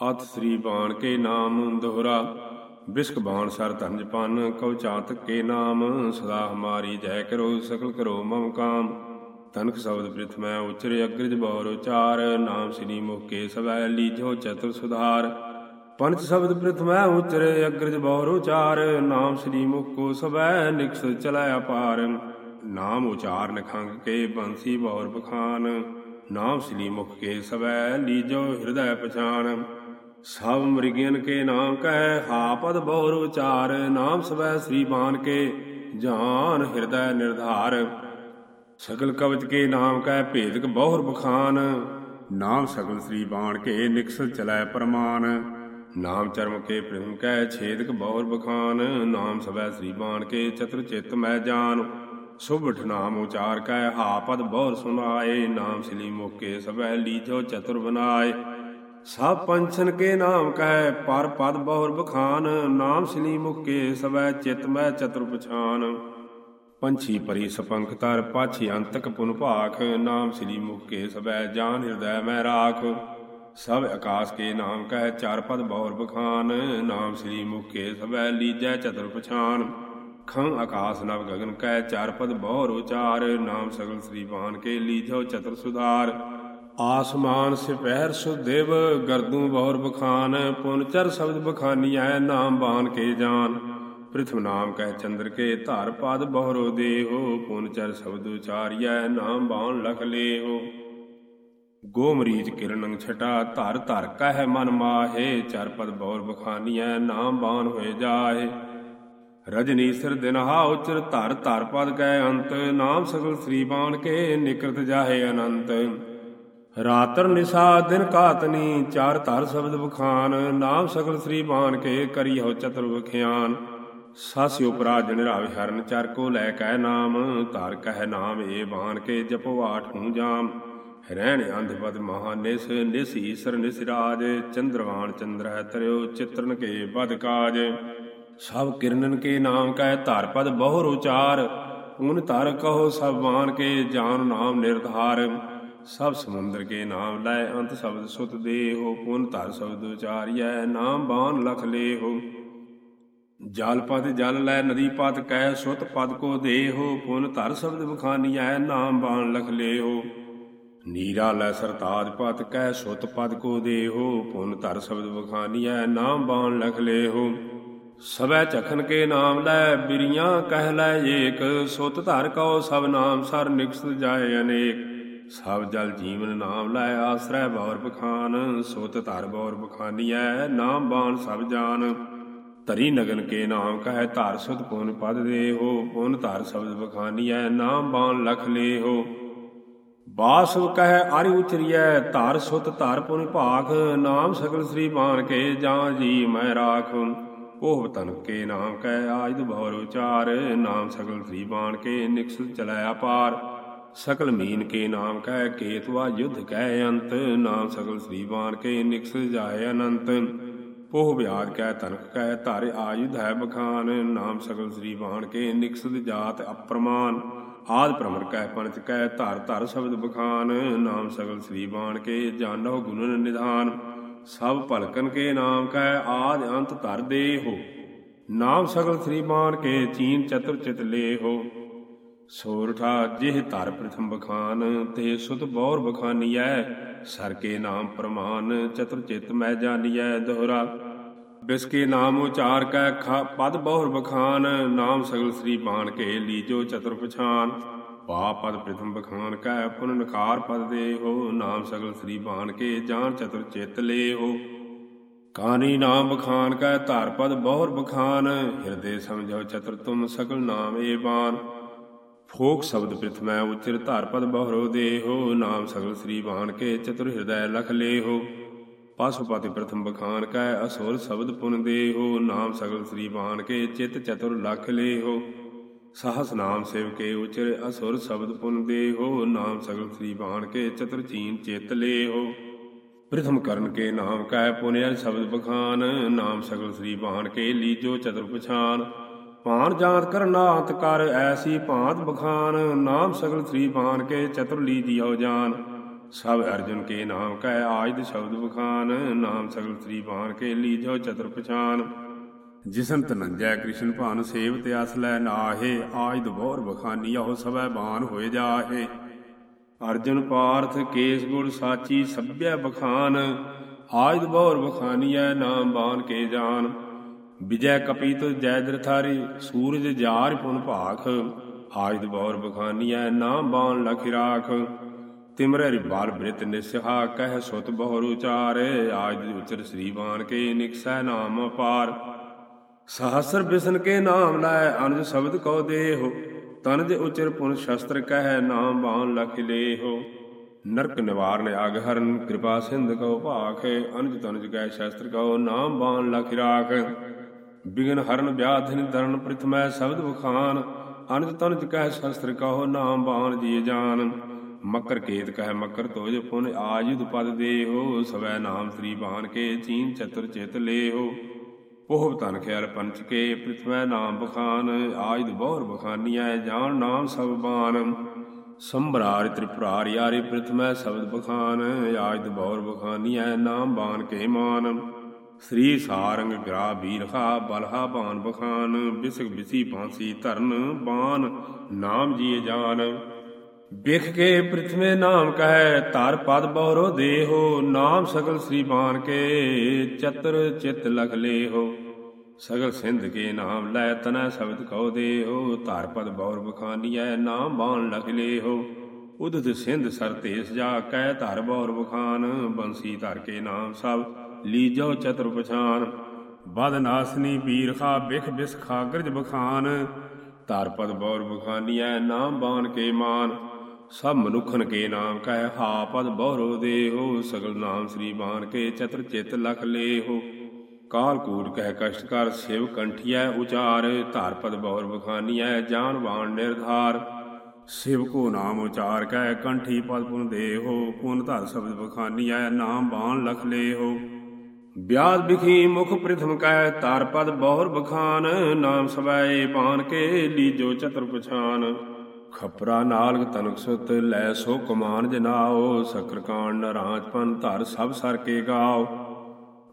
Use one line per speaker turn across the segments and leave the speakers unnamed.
ਅਤ ਸ੍ਰੀ ਬਾਣ ਕੇ ਨਾਮ ਦੋਹਰਾ, ਬਿਸਕ ਬਾਣ ਸਰ ਧਨਜ ਪਨ, ਕਉ ਚਾਤਕ ਕੇ ਨਾਮ, ਸਦਾ ਹਮਾਰੀ ਜੈ ਕਰੋ, ਸਕਲ ਕਰੋ ਮਮ ਕਾਮ। ਤਨਕ ਸ਼ਬਦ ਪ੍ਰਿਥਮੈ ਉਚਰੇ, ਅਗ੍ਰਜ ਬੌਰ ਉਚਾਰ, ਨਾਮ ਸ੍ਰੀ ਮੁਖ ਕੇ ਸਵੈ ਲੀਜੋ ਚਤੁਰ ਸੁਧਾਰ। ਪੰਚ ਸ਼ਬਦ ਪ੍ਰਿਥਮੈ ਉਚਰੇ, ਅਗ੍ਰਜ ਬੌਰ ਉਚਾਰ, ਨਾਮ ਸ੍ਰੀ ਮੁਖ ਕੋ ਸਵੈ ਨਿਕਸ ਚਲੈ ਅਪਾਰ। ਨਾਮ ਉਚਾਰ ਖੰਗ ਕੇ ਬੰਸੀ ਬੌਰ ਬਖਾਨ ਨਾਮ ਸ੍ਰੀ ਮੁਖ ਕੇ ਸਵੈ ਲੀਜੋ ਹਿਰਦੈ ਪਛਾਨ। ਸਭ ਮ੍ਰਿਗਿਆਨ ਕੇ ਨਾਮ ਕਹਿ, ਹਾਪਦ ਬਹੁਰ ਉਚਾਰ ਨਾਮ ਸਵੈ ਸ੍ਰੀ ਬਾਨ ਕੇ ਜਾਨ ਹਿਰਦੈ ਨਿਰਧਾਰ। ਸਗਲ ਕਵਚ ਕੇ ਨਾਮ ਕਹਿ, ਭੇਦਕ ਬਹੁਰ ਬਖਾਨ। ਨਾਮ ਸਗਲ ਸ੍ਰੀ ਬਾਣ ਕੇ ਨਿਕਸਲ ਚਲੈ ਪਰਮਾਨ। ਨਾਮ ਚਰਮ ਕੇ ਪ੍ਰੇਮ ਕਹਿ, ਛੇਦਕ ਬਹੁਰ ਬਖਾਨ। ਨਾਮ ਸਵੈ ਸ੍ਰੀ ਬਾਣ ਕੇ ਚਤੁਰ ਚਿਤ ਮੈਂ ਜਾਨ। ਸੁਭਠ ਨਾਮ ਉਚਾਰ ਕਹਿ, ਹਾਪਦ ਬਹੁਰ ਸੁਨਾਏ। ਨਾਮ ਸ੍ਰੀ ਮੁਕੇ ਸਵੈ ਲੀਜੋ ਚਤੁਰ ਬਨਾਏ। ਸਭ ਪੰਛਨ ਕੇ ਨਾਮ ਕਹਿ, ਪਰ ਪਦ ਬਹੁਰ ਬਖਾਨ, ਨਾਮ ਸ੍ਰੀ ਮੁਕੇ ਸਵੈ ਚਿਤ ਮੈਂ ਚਤੁਰ ਪਛਾਨ। ਪੰਛੀ ਪਰੀ ਸਪੰਖ ਤਰ, ਪਾਛੀ ਅੰਤਕ ਪੁਨ ਭਾਖ, ਨਾਮ ਸ੍ਰੀ ਮੁਖ ਕੇ ਸਵੈ ਜਾਨ ਹਿਰਦੈ ਮੈ ਰਾਖ। ਸਭ ਆਕਾਸ਼ ਕੇ ਨਾਮ ਕਹਿ, ਚਾਰ ਪਦ ਬੌਰ ਬਖਾਨ, ਨਾਮ ਸ੍ਰੀ ਮੁਖ ਕੇ ਸਵੈ ਲੀਜੈ ਚਤੁਰ ਪਛਾਨ। ਖੰ ਆਕਾਸ਼ ਨਵ ਗਗਨ ਕਹਿ, ਚਾਰ ਪਦ ਬੌਰ ਉਚਾਰ, ਨਾਮ ਸਗਲ ਸ੍ਰੀ ਬਾਨ ਕੇ ਲੀਜੋ ਚਤੁਰ ਸੁਧਾਰ। ਆਸਮਾਨ ਸਿਪਹਿਰ ਸੁਦੇਵ ਗਰਦੂ ਬਹੁਰ ਬਖਾਨ, ਪੁਨ ਚਰ ਸ਼ਬਦ ਬਖਾਨੀਐ ਨਾਮ ਬਾਨ ਕੇ ਜਾਨ। ਪ੍ਰਿਥਵ ਨਾਮ ਕਹਿ ਚੰਦਰ ਕੇ, ਧਾਰ ਪਦ ਬਹੁਰੋ ਦੇਹੋ, ਪੁਨ ਚਰ ਸ਼ਬਦ ਉਚਾਰਿਐ, ਨਾਮ ਬਾਨ ਲਖ ਲੇਹੋ। ਗੋਮਰੀਚ ਕਿਰਨੰ ਛਟਾ ਧਰ ਧਰ ਕਹਿ ਮਨ ਮਾਹੇ, ਚਰ ਪਦ ਬੌਰ ਬਖਾਨੀਐ, ਨਾਮ ਬਾਨ ਹੋਏ ਜਾਹੇ। ਰਜਨੀ ਸਿਰ ਦਿਨਹਾ ਉਚਰ, ਧਰ ਧਰ ਪਦ ਕਹਿ ਅੰਤ, ਨਾਮ ਸਗਲ ਸ੍ਰੀ ਬਾਣ ਕੇ, ਨਿਕਰਤ ਜਾਹੇ ਅਨੰਤ। ਰਾਤਰ ਨਿਸਾ ਦਿਨ ਕਾਤਨੀ ਚਾਰ ਧਰ ਸ਼ਬਦ ਬਖਾਨ ਨਾਮ ਸਗਲ ਸ੍ਰੀ ਬਾਨ ਕੇ ਕਰੀ ਹੋ ਚਤੁਰ ਬਖਿਆਨ ਸਾਸੀ ਉਪਰਾ ਜਨ ਰਾਵ ਹਰਨ, ਚਰ ਕੋ ਲੈ ਕੈ ਨਾਮ, ਧਾਰ ਕਹਿ ਨਾਮ, ਏ ਬਾਣ ਕੇ ਜਪੋ ਆਠੂ ਜਾਮ। ਰਹਿਣ ਅੰਧਪਦ ਮਹਾ ਨਿਸ ਨਿਸ ਈਸਰ ਨਿਸ ਰਾਜ, ਚੰਦਰਵਾਨ ਚੰਦਰ ਹੈ ਤਰਿਓ ਚਿਤਰਨ ਕੇ ਬਦ ਕਾਜ। ਸਭ ਕਿਰਨਨ ਕੇ ਨਾਮ ਕਹਿ ਧਾਰ ਪਦ ਬਹੁ ਉਚਾਰ ਊਨ ਧਰ ਕਹੋ ਸਭ ਬਾਣ ਕੇ ਜਾਨ ਨਾਮ ਨਿਰਧਾਰ। ਸਭ ਸਮੁੰਦਰ ਕੇ ਨਾਮ ਲੈ ਅੰਤ ਸ਼ਬਦ ਸੁਤ ਦੇਹੋ, ਪੁਨ ਧਰ ਸ਼ਬਦ ਉਚਾਰਿਐ, ਨਾਮ ਬਾਣ ਲਖ ਲੇਹੋ। ਜਲ ਪਦ ਜਲ ਲੈ, ਨਦੀ ਪਤ ਕਹਿ, ਸੁਤ ਪਦ ਕੋ ਦੇਹੋ, ਪੁਨ ਧਰ ਸ਼ਬਦ ਬਖਾਨੀਐ ਨਾਮ ਬਾਣ ਲਖ ਲੇਹੋ। ਨੀਰਾ ਲੈ ਸਰਤਾਜ ਪਦ ਕਹਿ, ਸੁਤ ਪਦ ਕੋ ਦੇਹੋ, ਪੁਨ ਧਰ ਸ਼ਬਦ ਬਖਾਨੀਐ ਨਾਮ ਬਾਣ ਲਖ ਲੇਹੋ। ਸਵੈ ਚਖਨ ਕੇ ਨਾਮ ਲੈ, ਬਿਰੀਆਂ ਕਹਿ ਲੈ ਏਕ, ਸੁਤ ਧਰ ਕਉ ਸਭ ਨਾਮ, ਸਰ ਨਿਕਸਤ ਜਾਏ ਅਨੇਕ। ਸਭ ਜਲ ਜੀਵਨ ਨਾਮ ਲੈ ਆਸਰੈ ਬੌਰ ਬਖਾਨ, ਸੁਤ ਧਰ ਬੌਰ ਬਖਾਨੀਐ, ਨਾਮ ਬਾਣ ਸਭ ਜਾਨ। ਤਰੀ ਨਗਨ ਕੇ ਨਾਮ ਕਹੈ ਧਾਰ ਸੁਧ ਪੁਨ ਪਦ ਦੇਹੋ, ਪੁਨ ਧਾਰ ਸ਼ਬਦ ਬਖਾਨੀਐ, ਨਾਮ ਬਾਣ ਲਖ ਲੇਹੋ। ਬਾਸਵ ਕਹਿ ਅਰਿ ਉਚਰੀਐ, ਧਾਰ ਸੁਤ ਧਾਰ ਪੁਨ ਭਾਖ ਨਾਮ ਸਗਲ ਸ੍ਰੀ ਬਾਣ ਕੇ ਜਾਂ ਜੀ ਮੈਂ ਰਾਖ। ਉਹ ਤਨ ਕੇ ਨਾਮ ਕਹਿ ਆਜਦ ਭੌਰ ਉਚਾਰ, ਨਾਮ ਸਗਲ ਸ੍ਰੀ ਬਾਣ ਕੇ ਨਿਕਸ ਚਲੈ ਅਪਾਰ। ਸਕਲ ਮੀਨ ਕੇ ਨਾਮ ਕਹਿ ਕੇਤਵਾ ਯੁਧ ਕਹਿ ਅੰਤ, ਨਾਮ ਸਗਲ ਸ੍ਰੀ ਬਾਣ ਕੇ ਨਿਕਸ ਜਾਏ ਅਨੰਤ। ਪੋਹ ਵਿਆਜ ਕਹਿ ਤਨਕ ਕਹਿ ਧਾਰੇ ਆਯੁਧ ਹੈ ਬਖਾਨ, ਨਾਮ ਸਗਲ ਸ੍ਰੀ ਬਾਣ ਕੇ ਨਿਕਸਦ ਜਾਤ ਅਪਰਮਾਨ। ਆਦ ਭ੍ਰਮਰ ਕਹਿ ਪੰਚ ਕਹਿ ਧਰ ਧਰ ਸ਼ਬਦ ਬਖਾਨ, ਨਾਮ ਸਗਲ ਸ੍ਰੀ ਬਾਣ ਕੇ ਜਾਣੋ ਗੁਣਨ ਨਿਧਾਨ। ਸਭ ਭਲਕਨ ਕੇ ਨਾਮ ਕਹਿ ਆਦ ਅੰਤ ਧਰ ਦੇਹੋ। ਨਾਮ ਸਗਲ ਸ੍ਰੀ ਬਾਣ ਕੇ ਚੀਨ ਚਤੁਰ ਚਿਤ ਲੇਹੋ। ਸੋਰਠਾ ਜਿਹ ਧਰ ਪ੍ਰਥਮ ਬਖਾਨ, ਤੇ ਸੁਤ ਬੌਰ ਬਖਾਨੀਐ, ਸਰ ਕੇ ਨਾਮ ਪ੍ਰਮਾਨ, ਚਤੁਰ ਚਿਤ ਮੈਂ ਜਾਣੀਐ ਦੋਹਰਾ। ਬਿਸਕੇ ਨਾਮ ਉਚਾਰ ਕੈ ਪਦ ਬਹੁਰ ਬਖਾਨ, ਨਾਮ ਸਗਲ ਸ੍ਰੀ ਬਾਣ ਕੇ ਲੀਜੋ ਚਤੁਰ ਪਛਾਨ। ਪਾ ਪਦ ਪ੍ਰਥਮ ਬਖਾਨ ਕੈ ਪੁਨ ਨਕਾਰ ਪਦ ਦੇ ਹੋ, ਨਾਮ ਸਗਲ ਸ੍ਰੀ ਬਾਣ ਕੇ ਜਾਣ ਚਤੁਰ ਚਿਤ ਲੇਹੋ ਕਾਨੀ ਨਾਮ ਬਖਾਨ ਕੈ ਧਾਰ ਪਦ ਬਹੁਰ ਬਖਾਨ, ਹਿਰਦੇ ਸਮਝੋ ਚਤੁਰ ਤੁਮ ਸਗਲ ਨਾਮ ਏ ਬਾਣ। ਫੋਕ ਸ਼ਬਦ ਪ੍ਰਿਥਮੈ ਉਚਰ ਧਾਰ ਪਦ ਬਹੁਰੋ ਦੇਹੋ, ਨਾਮ ਸਗਲ ਸ੍ਰੀ ਬਾਣ ਕੇ ਚਤੁਰ ਹਿਰਦੈ ਲਖ ਲੇਹੋ। ਪਾਸੁਪਾਤੀ ਪ੍ਰਥਮ ਬਖਾਨ ਕੈ ਅਸੁਰ ਸ਼ਬਦ ਪੁਨ ਦੇਹੋ, ਨਾਮ ਸਗਲ ਸ੍ਰੀ ਬਾਣ ਕੇ ਚਿਤ ਚਤੁਰ ਲਖ ਲੇਹੋ। ਸਾਹਸ ਨਾਮ ਸੇਵ ਕੇ ਉਚਰ ਅਸੁਰ ਸ਼ਬਦ ਪੁਨ ਦੇਹੋ, ਨਾਮ ਸਗਲ ਸ੍ਰੀ ਬਾਣ ਕੇ ਚਤੁਰ ਚੀਨ ਚਿਤ ਲੇਹੋ। ਪ੍ਰਥਮ ਕਰਨ ਕੇ ਨਾਮ ਕੈ ਪੁਨਿਆ ਸ਼ਬਦ ਬਖਾਨ, ਨਾਮ ਸਗਲ ਸ੍ਰੀ ਬਾਣ ਕੇ ਲੀਜੋ ਚਤੁਰ ਪਛਾਨ। ਭਾਨ ਜਾਂਤ ਕਰਨਾਤ ਕਰ, ਐਸੀ ਭਾਂਤ ਬਖਾਨ, ਨਾਮ ਸਗਲ ਸ੍ਰੀ ਬਾਣ ਕੇ ਚਤੁਰ ਲੀ ਲੀਜਿਓ ਜਾਨ। ਸਭ ਅਰਜੁਨ ਕੇ ਨਾਮ ਕਹਿ ਆਜਿ ਸ਼ਬਦ ਬਖਾਨ, ਨਾਮ ਸਗਲ ਸ੍ਰੀ ਬਾਣ ਕੇ ਲੀਜੋ ਚਤੁਰ ਪਛਾਨ। ਜਿਸਨ ਤਨੰਜੈ ਕ੍ਰਿਸ਼ਨ ਭਾਨ ਸੇਵ ਤੇ ਅਸ ਲੈ ਨਾਹੇ ਆਜ ਦਬੋਰ ਬਖਾਨੀ ਉਹ ਸਭੈ ਬਾਣ ਹੋਏ ਜਾਹੇ। ਅਰਜੁਨ ਪਾਰਥ ਕੇਸ ਗੁਰ ਸਾਚੀ ਸਭਿਆ ਬਖਾਨ ਆਜ ਦਬੋਰ ਬਖਾਨੀਐ ਨਾਮ ਬਾਣ ਕੇ ਜਾਨ। ਵਿਜੈ ਕਪੀਤ ਜੈ ਦਰਥਾਰੀ ਸੂਰਜ ਜਾਰ ਪੁਨ ਭਾਖ ਆਜ ਦਬੋਰ ਬਖਾਨੀਐ ਨਾਮ ਬਾਣ ਲਖ ਰਾਖ। ਤਿਮਰੇ ਰਿਬਾਲ ਬ੍ਰਿਤ ਨਿਸਹਾ, ਕਹਿ ਸੁਤ ਬਹੁਰ ਉਚਾਰੇ ਆਜ ਦੀ ਉਚਰ ਸ੍ਰੀ ਕੇ ਨਿਕਸੈ ਨਾਮ ਅਪਾਰ। ਸਹਸਰ ਬਿਸਨ ਕੇ ਨਾਮ ਲੈ ਅਨਜ ਸ਼ਬਦ ਕਉ ਦੇਹੋ। ਤਨਜ ਉਚਰ ਪੁਨ ਸ਼ਸਤਰ ਕਹਿ ਨਾਮ ਬਾਣ ਲਖ ਲੇਹੋ। ਨਰਕ ਨਿਵਾਰਨ ਅਗ ਹਰਨ, ਕਿਰਪਾ ਸਿੰਧ ਕਉ ਭਾਖ। ਅਨਜ ਤਨਜ ਕਹਿ ਸ਼ਸਤਰ ਕਉ ਨਾਮ ਬਾਣ ਲਖ ਰਾਖ। ਬਿਗਨ ਹਰਨ ਵਿਆਧਿਨ ਧਰਨ ਪ੍ਰਿਥਮੈ ਸ਼ਬਦ ਬਖਾਨ ਅਨਜ ਤਨਜ ਕਹਿ ਸ਼ਸਤਰ ਕਹੋ ਨਾਮ ਬਾਣ ਜੀ ਜਾਨ। ਮਕਰ ਕੇਤ ਕਹਿ ਮਕਰ ਤੋਜ ਪੁਨ ਆਯੁਧ ਪਦ ਦੇਹੋ, ਸਵੈ ਨਾਮ ਸ੍ਰੀ ਬਾਣ ਕੇ ਚੀਨ ਚਤੁਰ ਚਿਤ ਲੇਹੋ। ਪੋਹ ਤਨ ਖਿਆਲ ਪੰਚ ਕੇ ਪ੍ਰਿਥਵੈ ਨਾਮ ਬਖਾਨ ਆਯੁਧ ਬਹੁਰ ਬਖਾਨੀਐ ਜਾਣ ਨਾਮ ਸਭ ਬਾਨ ਸੰਭਰਾਰਿ ਤ੍ਰਿਪੁਰਾਰਿ ਯਾਰੀ ਪ੍ਰਿਥਮੈ ਸ਼ਬਦ ਬਖਾਨ ਆਜਿਦ ਬਹੁਰ ਬਖਾਨੀਐ ਨਾਮ ਬਾਨ ਕੇ ਮਾਨ। ਸ੍ਰੀ ਸਾਰੰਗ ਗਰਾ ਬੀਰਖਾ ਬਲਹਾ ਬਾਨ ਬਖਾਨ, ਬਿਸਕ ਬਿਸੀ ਬਾਂਸੀ ਧਰਨ ਬਾਨ, ਨਾਮ ਜੀਏ ਜਾਨ। ਬਿਖ ਕੇ ਪ੍ਰਿਥਮੇ ਨਾਮ ਕਹੈ, ਧਰ ਪਦ ਬਹੁਰੋ ਦੇਹੋ, ਨਾਮ ਸਗਲ ਸ੍ਰੀ ਬਾਨ ਕੇ, ਚਤਰ ਚਿਤ ਲਖ ਲੇਹੋ। ਸਗਲ ਸਿੰਧ ਕੇ ਨਾਮ ਲੈ ਤਨੈ ਸ਼ਬਦ ਕਉ ਦੇਹੋ, ਧਰ ਪਦ ਬਹੁਰ ਬਖਾਨੀਐ, ਨਾਮ ਬਾਨ ਲਖ ਲੇਹੋ। ਉਦਤ ਸਿੰਧ ਸਰ ਤੇਸ ਜਾ ਕਹਿ ਧਰ ਬਹੁਰ ਬਖਾਨ ਬੰਸੀ ਧਰ ਕੇ ਨਾਮ ਸਭ, ਲੀਜੋ ਚਤੁਰ ਪਛਾਨ। ਬਦ ਨਾਸਨੀ ਪੀਰ ਖਾ ਬਿਖ ਬਿਸ ਖਾਗਰਜ ਬਖਾਨ। ਧਰ ਪਦ ਬਹੁਰ ਬਖਾਨੀਐ ਨਾਮ ਬਾਣ ਕੇ ਮਾਨ। ਸਭ ਮਨੁੱਖਨ ਕੇ ਨਾਮ ਕਹਿ ਹਾ ਪਦ ਬਹੁਰੋ ਦੇਹੋ, ਸਗਲ ਨਾਮ ਸ੍ਰੀ ਬਾਣ ਕੇ ਚਤੁਰ ਚਿਤ ਲਖ ਲੇਹੋ। ਕਾਲ ਕੂਟ ਕਹਿ ਕਸ਼ਟ ਕਰ ਸਿਵ ਕੰਠੀਐ ਉਚਾਰ, ਧਾਰ ਪਦ ਬਹੁਰ ਬਖਾਨੀਐ ਜਾਨ ਬਾਣ ਨਿਰਧਾਰ। ਸਿਵ ਕੋ ਨਾਮ ਉਚਾਰ ਕਹਿ ਕੰਠੀ ਪਦ ਪੁਨ ਦੇਹੋ, ਪੁਨ ਧਰ ਸ਼ਬਦ ਬਖਾਨੀਐ, ਨਾਮ ਬਾਣ ਲਖ ਲੇਹੋ। ਬਿਆਦ ਬਿਖੀ ਮੁਖ ਪ੍ਰਿਥਮ ਕਹਿ ਧਾਰ ਪਦ ਬਹੁਰ ਬਖਾਨ, ਨਾਮ ਸਵੈ ਬਾਣ ਕੇ, ਲੀਜੋ ਚਤੁਰ ਪਛਾਨ। ਖਪਰਾ ਨਾਲਗ ਤਨਕ ਸੁਤ, ਲੈ ਸੋ ਕਮਾਨ ਜਨਾਓ, ਸਕਰ ਕਾਣ ਨਰਾਜ ਧਰ ਸਭ ਸਰ ਕੇ ਗਾਓ।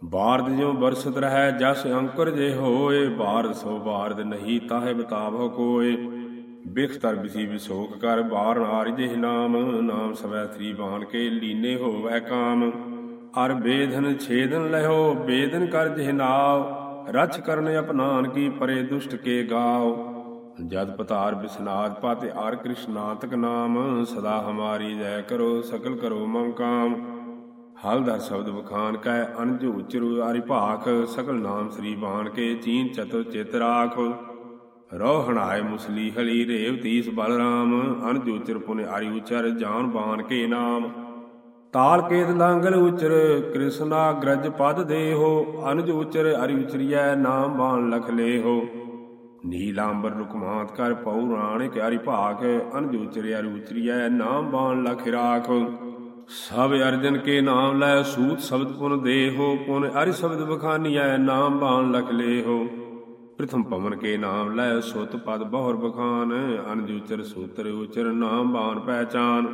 ਬਾਰਦ ਜਿਉ ਬਰਸਤ ਰਹਿ, ਜਸ ਅੰਕੁਰ ਜੇ ਹੋਏ, ਬਾਰਦ ਸੋ ਬਾਰਦ ਨਹੀਂ ਤਾਹੇ ਬਤਾਵੋ ਕੋਏ। ਬਿਖਤਰ ਬਿਸੀ ਵਿਸੋਕ ਕਰ ਬਾਰ ਨਾਰ ਜਿਹ ਨਾਮ ਨਾਮ ਸਵੈ ਸ੍ਰੀ ਬਾਣ ਕੇ ਲੀਨੇ ਹੋਵੈ ਕਾਮ। ਅਰ ਬੇਧਨ ਛੇਦਨ ਲਹੋ, ਬੇਦਨ ਕਰ ਜਿਹ ਨਾਵ ਰਚ ਕਰਨ ਅਪਨਾਨ ਕੀ ਪਰੇ ਦੁਸ਼ਟ ਕੇ ਗਾਓ ਜਦ ਪਤਾਰ ਬਿਸਨਾਦ ਪਾਤੇ ਆਰ ਕ੍ਰਿਸ਼ਨਾਤਕ ਨਾਮ, ਸਦਾ ਹਮਾਰੀ ਜੈ ਕਰੋ, ਸਕਲ ਕਰੋ ਮਮ ਕਾਮ। ਹਲਦਰ ਸ਼ਬਦ ਬਖਾਨ ਕੈ ਅਨਜ ਉਚਰੂ ਆਰੀ ਭਾਖ, ਸਕਲ ਨਾਮ ਸ੍ਰੀ ਬਾਣ ਕੇ ਚੀਨ ਚਤੁਰ ਚਿਤ ਰਾਖ। ਰੋ ਹਣਾਏ ਮੁਸਲੀ ਹਲੀ ਰੇਵ ਤੀਸ ਬਲਰਾਮ ਅਨਜ ਉਚਰ ਪੁਨ ਆਰੀ ਉਚਰ ਜਾਨ ਬਾਨ ਕੇ ਨਾਮ। ਤਾਲ ਕੇਤ ਲਾਂਗਲ ਉਚਰ ਕ੍ਰਿਸ਼ਨਾ ਗ੍ਰਜ ਪਦ ਦੇਹੋ ਅਨਜ ਉਚਰ ਅਰੀ ਉਚਰੀਐ ਨਾਮ ਬਾਣ ਲਖ ਲੇਹੋ। ਨੀਲਾੰਬਰ ਰੁਕਮਾਂਤ ਕਰ ਪਉ ਰਾਣੇ ਕਿਆਰੀ ਭਾਖ ਅਨਜ ਉਚਰਿਆ ਉਚਰੀਐ ਨਾਮ ਬਾਣ ਲਖ ਰਾਖ। ਸਭ ਅਰਜਨ ਕੇ ਨਾਮ ਲੈ ਸੂਤ ਸ਼ਬਦ ਪੁਨ ਦੇਹੋ, ਪੁਨ ਅਰਿ ਸ਼ਬਦ ਬਖਾਨੀਐ ਨਾਮ ਬਾਣ ਲਖ ਲੇਹੋ। ਪ੍ਰਥਮ ਪਵਨ ਕੇ ਨਾਮ ਲੈ ਸੁਤ ਪਦ ਬਹੁਰ ਬਖਾਨ ਅਨਜ ਸੂਤਰ ਉਚਰ ਨਾਮ ਬਾਣ ਪਹਿਚਾਨ।